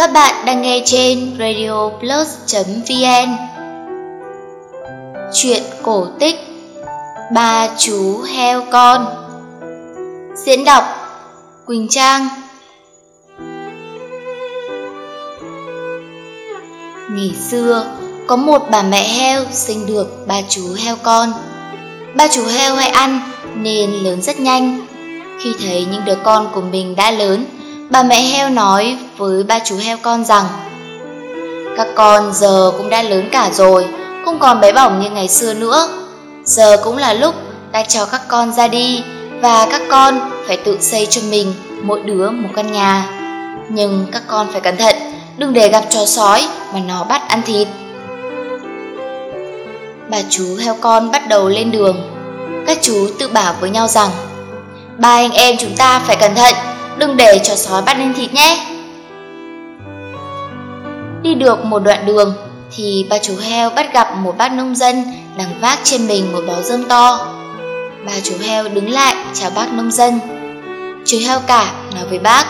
Các bạn đang nghe trên radioplus.vn Chuyện cổ tích Ba chú heo con. Diễn đọc Quỳnh Trang. Ngày xưa, có một bà mẹ heo sinh được ba chú heo con. Ba chú heo hay ăn nên lớn rất nhanh. Khi thấy những đứa con của mình đã lớn Bà mẹ heo nói với ba chú heo con rằng Các con giờ cũng đã lớn cả rồi, không còn bé bỏng như ngày xưa nữa. Giờ cũng là lúc ta cho các con ra đi và các con phải tự xây cho mình mỗi đứa một căn nhà. Nhưng các con phải cẩn thận, đừng để gặp chó sói mà nó bắt ăn thịt. Bà chú heo con bắt đầu lên đường. Các chú tự bảo với nhau rằng Ba anh em chúng ta phải cẩn thận đừng để cho sói bắt lên thịt nhé. Đi được một đoạn đường thì ba chú heo bắt gặp một bác nông dân đang vác trên mình một bó rơm to. Ba chú heo đứng lại chào bác nông dân. Chú heo cả nói với bác.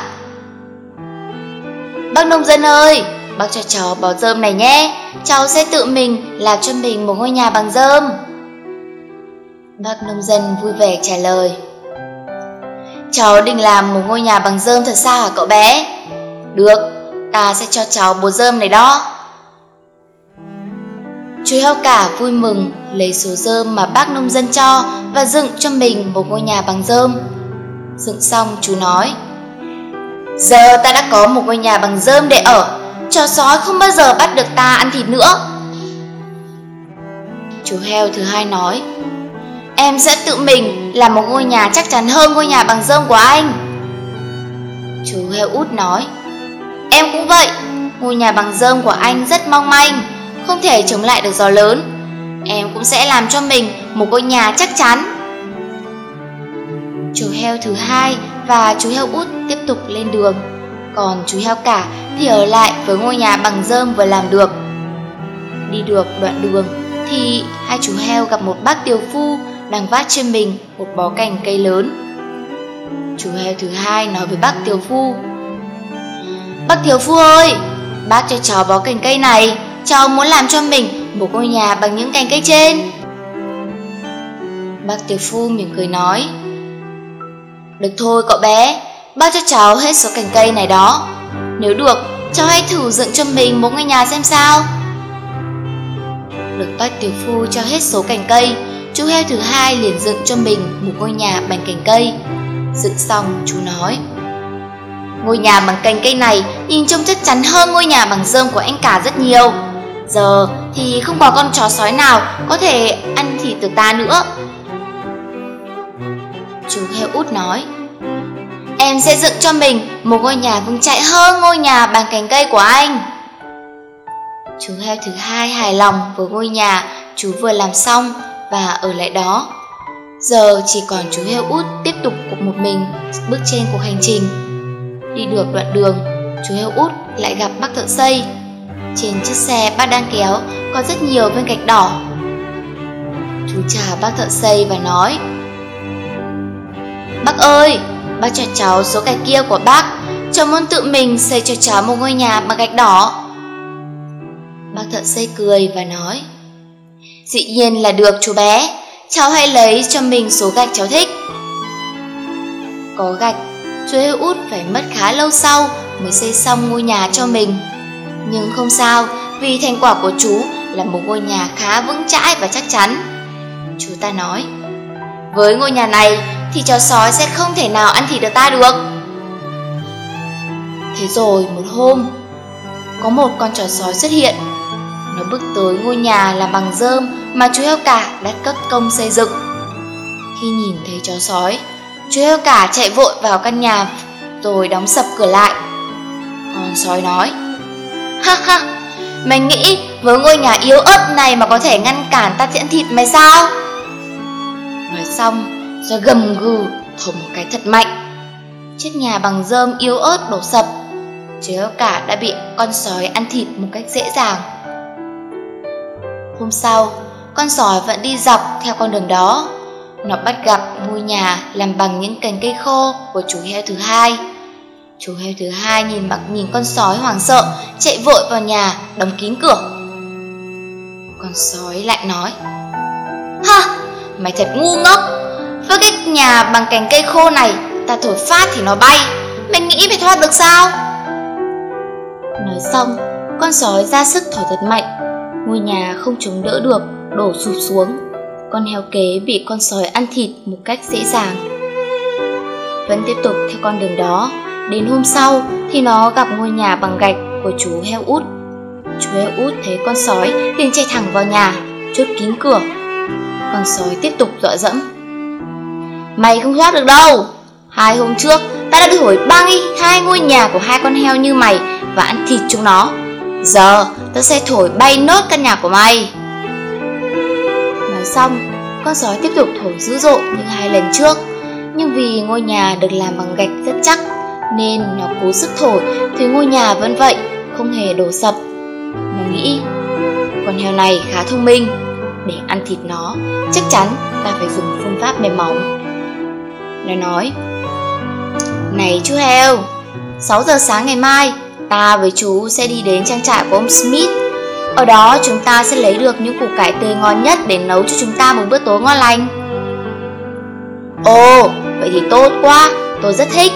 Bác nông dân ơi, bác cho cháu bó rơm này nhé, cháu sẽ tự mình làm cho mình một ngôi nhà bằng rơm. Bác nông dân vui vẻ trả lời. Cháu định làm một ngôi nhà bằng rơm thật sao hả cậu bé? Được, ta sẽ cho cháu bố dơm này đó. Chú heo cả vui mừng, lấy số dơm mà bác nông dân cho và dựng cho mình một ngôi nhà bằng dơm. Dựng xong, chú nói, Giờ ta đã có một ngôi nhà bằng dơm để ở Chó sói không bao giờ bắt được ta ăn thịt nữa Chú heo thứ hai nói, Em sẽ tự mình làm một ngôi nhà chắc chắn hơn ngôi nhà bằng dơm của anh Chú heo út nói Em cũng vậy. Ngôi nhà bằng rơm của anh rất mong manh, Không thể chống lại được gió lớn. Em cũng sẽ làm cho mình một ngôi nhà chắc chắn. Chú heo thứ hai và chú heo út tiếp tục lên đường. Còn chú heo cả thì ở lại với ngôi nhà bằng rơm vừa làm được. Đi được đoạn đường thì hai chú heo gặp một bác tiều phu đang vác trên mình một bó cành cây lớn. Chú heo thứ hai nói với bác Tiều Phu Bác thiếu Phu ơi, bác cho cháu bó cành cây này, cháu muốn làm cho mình một ngôi nhà bằng những cành cây trên. Bác tiểu Phu mỉm cười nói Được thôi cậu bé, bác cho cháu hết số cành cây này đó. Nếu được, cháu hãy thử dựng cho mình một ngôi nhà xem sao. Được bác tiểu Phu cho hết số cành cây, chú heo thứ hai liền dựng cho mình một ngôi nhà bằng cành cây. Dựng xong, chú nói Ngôi nhà bằng cành cây này nhìn trông chắc chắn hơn ngôi nhà bằng rơm của anh cả rất nhiều. Giờ thì không có con chó sói nào có thể ăn thịt từ ta nữa. Chú heo út nói, Em sẽ dựng cho mình một ngôi nhà vững chạy hơn ngôi nhà bằng cành cây của anh. Chú heo thứ hai hài lòng với ngôi nhà chú vừa làm xong và ở lại đó. Giờ chỉ còn chú heo út tiếp tục cuộc một mình bước trên cuộc hành trình. Đi được đoạn đường, chú heo út lại gặp bác thợ xây. Trên chiếc xe bác đang kéo có rất nhiều viên gạch đỏ. Chú chào bác thợ xây và nói Bác ơi, bác cho cháu số gạch kia của bác Cháu muốn tự mình xây cho cháu một ngôi nhà bằng gạch đỏ Bác thợ xây cười và nói Dĩ nhiên là được chú bé Cháu hãy lấy cho mình số gạch cháu thích Có gạch Chú heo út phải mất khá lâu sau Mới xây xong ngôi nhà cho mình. Nhưng không sao Vì thành quả của chú là một ngôi nhà khá vững chãi và chắc chắn. Chú ta nói Với ngôi nhà này Thì chó sói sẽ không thể nào ăn thịt được ta được. Thế rồi một hôm Có một con chó sói xuất hiện. Nó bước tới ngôi nhà làm bằng rơm mà chú heo cả đã cất công xây dựng. Khi nhìn thấy chó sói, chú heo cả chạy vội vào căn nhà rồi đóng sập cửa lại. Con sói nói, Ha ha, mày nghĩ với ngôi nhà yếu ớt này mà có thể ngăn cản ta tiễn thịt mày sao? Nói xong, rồi gầm gừ thổi một cái thật mạnh. Chiếc nhà bằng rơm yếu ớt đổ sập. Chú heo cả đã bị con sói ăn thịt một cách dễ dàng. Hôm sau, con sói vẫn đi dọc theo con đường đó. Nó bắt gặp ngôi nhà làm bằng những cành cây khô của chú heo thứ hai. Chú heo thứ hai nhìn mặt nhìn con sói hoảng sợ, chạy vội vào nhà, đóng kín cửa. Con sói lại nói, Ha, mày thật ngu ngốc, với cái nhà bằng cành cây khô này, ta thổi phát thì nó bay, mày nghĩ mày thoát được sao? Nói xong, con sói ra sức thổi thật mạnh, ngôi nhà không chống đỡ được, đổ sụp xuống. Con heo kế bị con sói ăn thịt một cách dễ dàng. Vẫn tiếp tục theo con đường đó, Đến hôm sau thì nó gặp ngôi nhà bằng gạch của chú heo út. Chú heo út thấy con sói liền chạy thẳng vào nhà, chốt kín cửa. Con sói tiếp tục dọa dẫm. Mày không thoát được đâu. Hai hôm trước ta đã thổi bay hai ngôi nhà của hai con heo như mày và ăn thịt chúng nó. Giờ ta sẽ thổi bay nốt căn nhà của mày. Nói xong, con sói tiếp tục thổi dữ dội như hai lần trước. Nhưng vì ngôi nhà được làm bằng gạch rất chắc nên nó cố sức thổi thì ngôi nhà vẫn vậy, không hề đổ sập. Nó nghĩ, con heo này khá thông minh, để ăn thịt nó, chắc chắn ta phải dùng phương pháp mềm mỏng. Nó nói, Này chú heo, 6 giờ sáng ngày mai, ta với chú sẽ đi đến trang trại của ông Smith. Ở đó chúng ta sẽ lấy được những củ cải tươi ngon nhất để nấu cho chúng ta một bữa tối ngon lành. Ồ, vậy thì tốt quá, tôi rất thích.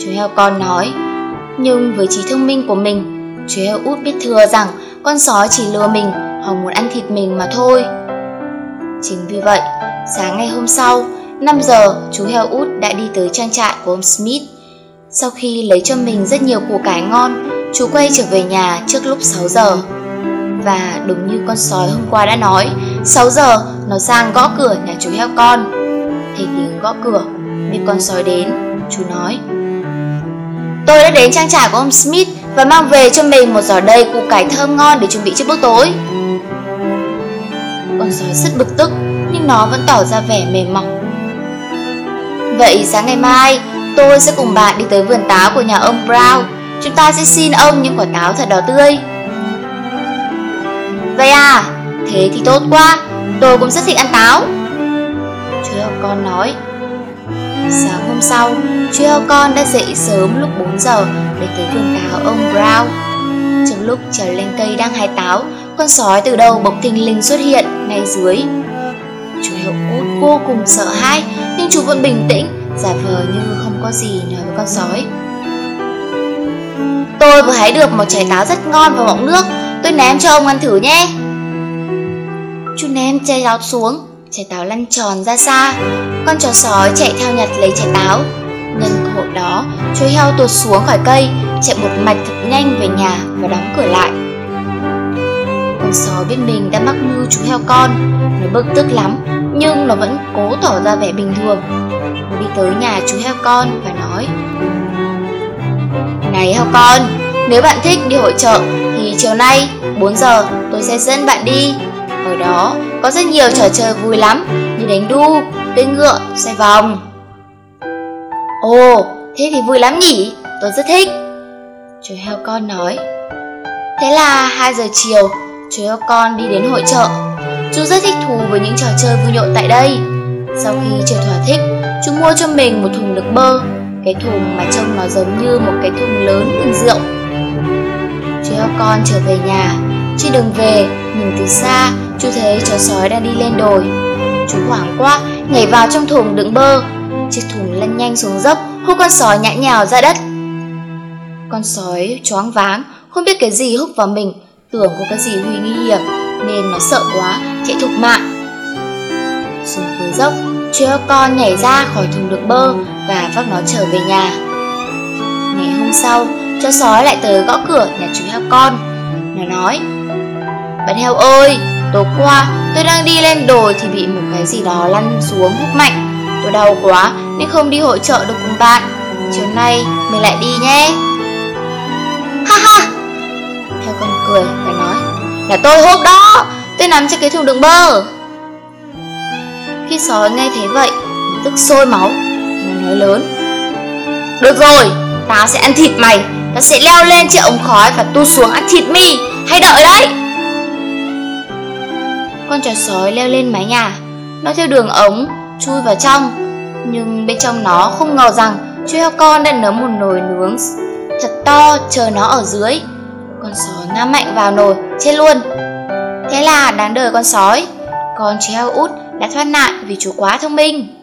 Chú heo con nói. Nhưng với trí thông minh của mình Chú heo út biết thừa rằng Con sói chỉ lừa mình Hoặc muốn ăn thịt mình mà thôi. Chính vì vậy Sáng ngày hôm sau 5 giờ chú heo út đã đi tới trang trại của ông Smith. Sau khi lấy cho mình rất nhiều củ cải ngon Chú quay trở về nhà trước lúc 6 giờ. Và đúng như con sói hôm qua đã nói 6 giờ nó sang gõ cửa nhà chú heo con Thấy tiếng gõ cửa Biết con sói đến Chú nói Tôi đã đến trang trại của ông Smith và mang về cho mình một giỏ đầy củ cải thơm ngon để chuẩn bị cho bữa tối. Con sói rất bực tức, nhưng nó vẫn tỏ ra vẻ mềm mỏng. Vậy sáng ngày mai, tôi sẽ cùng bạn đi tới vườn táo của nhà ông Brown. Chúng ta sẽ xin ông những quả táo thật đỏ tươi. Vậy à, thế thì tốt quá, tôi cũng rất thích ăn táo. Chú heo con nói Sáng hôm sau, chú heo con đã dậy sớm lúc 4 giờ để tới vườn táo ông Brown. Trong lúc trèo lên cây đang hái táo, con sói từ đầu bỗng thình lình xuất hiện ngay dưới. Chú heo út vô cùng sợ hãi, nhưng chú vẫn bình tĩnh, giả vờ như không có gì nói với con sói. Tôi vừa hái được một trái táo rất ngon và mọng nước, tôi ném cho ông ăn thử nhé. Chú ném trái táo xuống, trái táo lăn tròn ra xa. Con chó sói chạy theo nhặt lấy trái táo. Nhân cơ hội đó chú heo tuột xuống khỏi cây chạy một mạch thật nhanh về nhà và đóng cửa lại. Con sói biết mình đã mắc mưu chú heo con nó bực tức lắm nhưng nó vẫn cố tỏ ra vẻ bình thường. Nó đi tới nhà chú heo con và nói này heo con nếu bạn thích đi hội chợ thì chiều nay 4 giờ tôi sẽ dẫn bạn đi ở đó có rất nhiều trò chơi vui lắm như đánh đu, cưỡi ngựa, xoay vòng. Ồ, thế thì vui lắm nhỉ, tôi rất thích. Chú heo con nói. Thế là 2 giờ chiều, chú heo con đi đến hội chợ. Chú rất thích thú với những trò chơi vui nhộn tại đây. Sau khi chơi thỏa thích, chú mua cho mình một thùng nước bơ, cái thùng mà trông nó giống như một cái thùng lớn đựng rượu theo con trở về nhà, trên đường về, nhìn từ xa, chú thấy chó sói đang đi lên đồi. Chú hoảng quá, nhảy vào trong thùng đựng bơ. Chiếc thùng lăn nhanh xuống dốc, hút con sói nhã nhào ra đất. Con sói choáng váng, không biết cái gì hút vào mình, tưởng có cái gì huy nguy hiểm, nên nó sợ quá, chạy thục mạng. Xuống cuối dốc, chú con nhảy ra khỏi thùng đựng bơ và vác nó trở về nhà. Ngày hôm sau, chó sói lại tới gõ cửa nhà chú heo con. Nó nói, bạn heo ơi, tối qua tôi đang đi lên đồi thì bị một cái gì đó lăn xuống hút mạnh. Tôi đau quá nên không đi hội trợ được cùng bạn. Chiều nay mình lại đi nhé. Ha ha! Heo con cười và nói là tôi hút đó, tôi nằm trên cái thùng đường bơ. Khi sói nghe thấy vậy, tức sôi máu, nó nói lớn. Được rồi, tao sẽ ăn thịt mày, nó sẽ leo lên chiếc ống khói và tu xuống ăn thịt mi, hãy đợi đấy. Con chó sói leo lên mái nhà Nó theo đường ống Chui vào trong Nhưng bên trong nó không ngờ rằng Chú heo con đã nấu một nồi nướng thật to chờ nó ở dưới. Con sói ngã mạnh vào nồi, chết luôn. Thế là đáng đời con sói, con chú heo út đã thoát nạn vì chú quá thông minh.